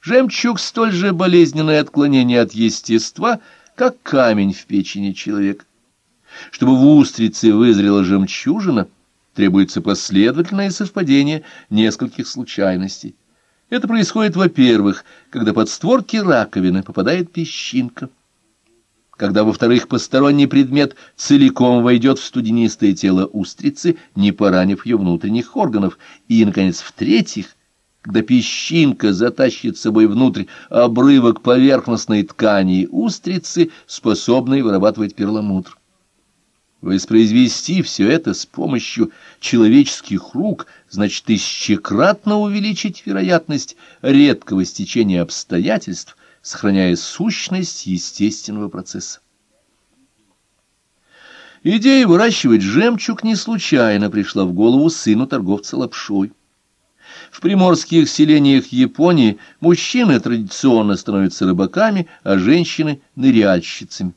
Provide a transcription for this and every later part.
Жемчуг — столь же болезненное отклонение от естества, как камень в печени человека. Чтобы в устрице вызрела жемчужина, требуется последовательное совпадение нескольких случайностей. Это происходит, во-первых, когда под створки раковины попадает песчинка, когда, во-вторых, посторонний предмет целиком войдет в студенистое тело устрицы, не поранив ее внутренних органов, и, наконец, в-третьих, когда песчинка затащит с собой внутрь обрывок поверхностной ткани устрицы, способной вырабатывать перламутр. Воспроизвести все это с помощью человеческих рук значит тысячекратно увеличить вероятность редкого стечения обстоятельств, сохраняя сущность естественного процесса. Идея выращивать жемчуг не случайно пришла в голову сыну торговца лапшой. В приморских селениях Японии мужчины традиционно становятся рыбаками, а женщины — ныряльщицами.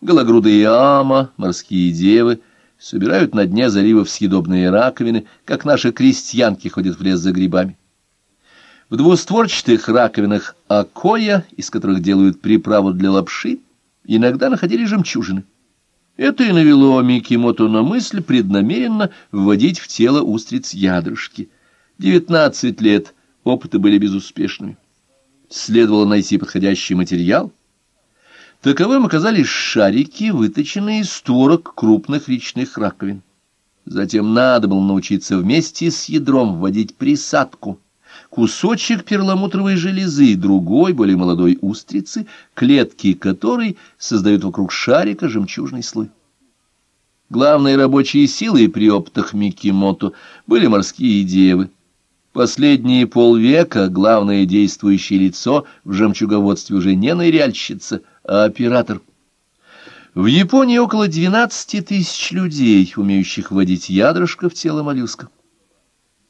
Гологрудые ама, морские девы собирают на дне заливов съедобные раковины, как наши крестьянки ходят в лес за грибами. В двустворчатых раковинах акоя, из которых делают приправу для лапши, иногда находили жемчужины. Это и навело Микимото на мысль преднамеренно вводить в тело устриц ядрышки. Девятнадцать лет опыты были безуспешными. Следовало найти подходящий материал. Таковым оказались шарики, выточенные из створок крупных речных раковин. Затем надо было научиться вместе с ядром вводить присадку, кусочек перламутровой железы, другой, более молодой устрицы, клетки которой создают вокруг шарика жемчужный слой. Главные рабочие силы при опытах Микимото были морские девы. Последние полвека главное действующее лицо в жемчуговодстве уже не ныряльщица, а оператор. В Японии около 12 тысяч людей, умеющих вводить ядрышко в тело моллюска.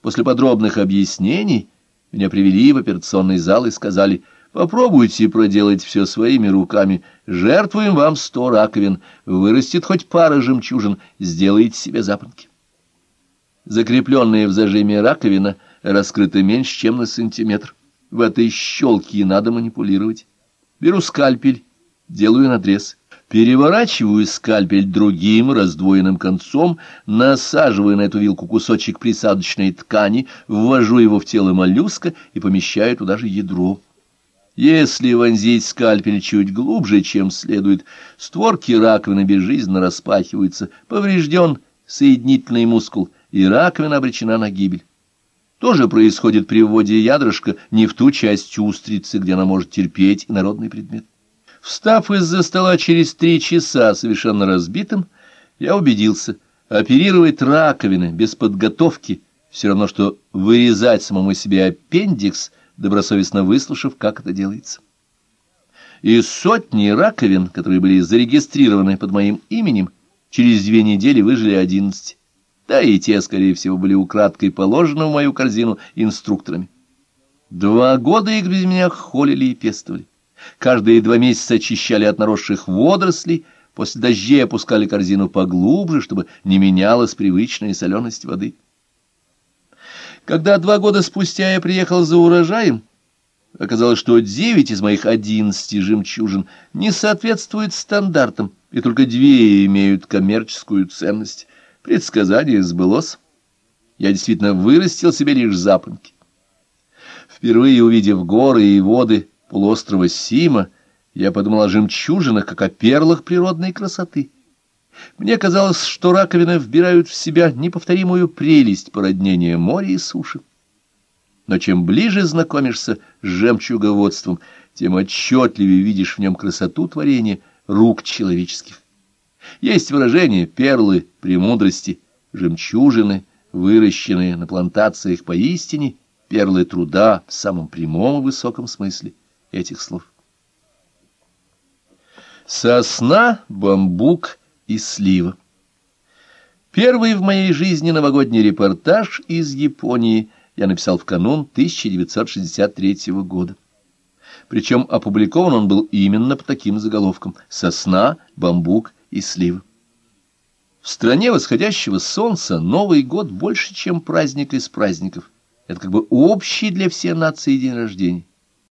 После подробных объяснений меня привели в операционный зал и сказали, попробуйте проделать все своими руками, жертвуем вам сто раковин, вырастет хоть пара жемчужин, сделайте себе запонки. Закрепленная в зажиме раковина раскрыта меньше, чем на сантиметр. В этой щелке надо манипулировать. Беру скальпель, делаю надрез. Переворачиваю скальпель другим раздвоенным концом, насаживаю на эту вилку кусочек присадочной ткани, ввожу его в тело моллюска и помещаю туда же ядро. Если вонзить скальпель чуть глубже, чем следует, створки раковины безжизненно распахиваются, поврежден соединительный мускул, и раковина обречена на гибель. То же происходит при вводе ядрышка не в ту часть устрицы, где она может терпеть инородный предмет. Встав из-за стола через три часа совершенно разбитым, я убедился, оперировать раковины без подготовки все равно, что вырезать самому себе аппендикс, добросовестно выслушав, как это делается. Из сотни раковин, которые были зарегистрированы под моим именем, через две недели выжили одиннадцать да и те, скорее всего, были украдкой положены в мою корзину инструкторами. Два года их без меня холили и пестовали. Каждые два месяца очищали от наросших водорослей, после дождей опускали корзину поглубже, чтобы не менялась привычная соленость воды. Когда два года спустя я приехал за урожаем, оказалось, что девять из моих одиннадцати жемчужин не соответствуют стандартам, и только две имеют коммерческую ценность. Предсказание сбылось. Я действительно вырастил себе лишь запонки. Впервые увидев горы и воды полуострова Сима, я подумал о жемчужинах, как о перлах природной красоты. Мне казалось, что раковины вбирают в себя неповторимую прелесть породнения моря и суши. Но чем ближе знакомишься с жемчуговодством, тем отчетливее видишь в нем красоту творения рук человеческих. Есть выражение «перлы премудрости», «жемчужины», выращенные на плантациях поистине, перлы труда в самом прямом и высоком смысле этих слов. Сосна, бамбук и слива. Первый в моей жизни новогодний репортаж из Японии я написал в канун 1963 года. Причем опубликован он был именно по таким заголовкам «Сосна, бамбук и сливы. В стране восходящего солнца Новый год больше, чем праздник из праздников. Это как бы общий для всей нации день рождения.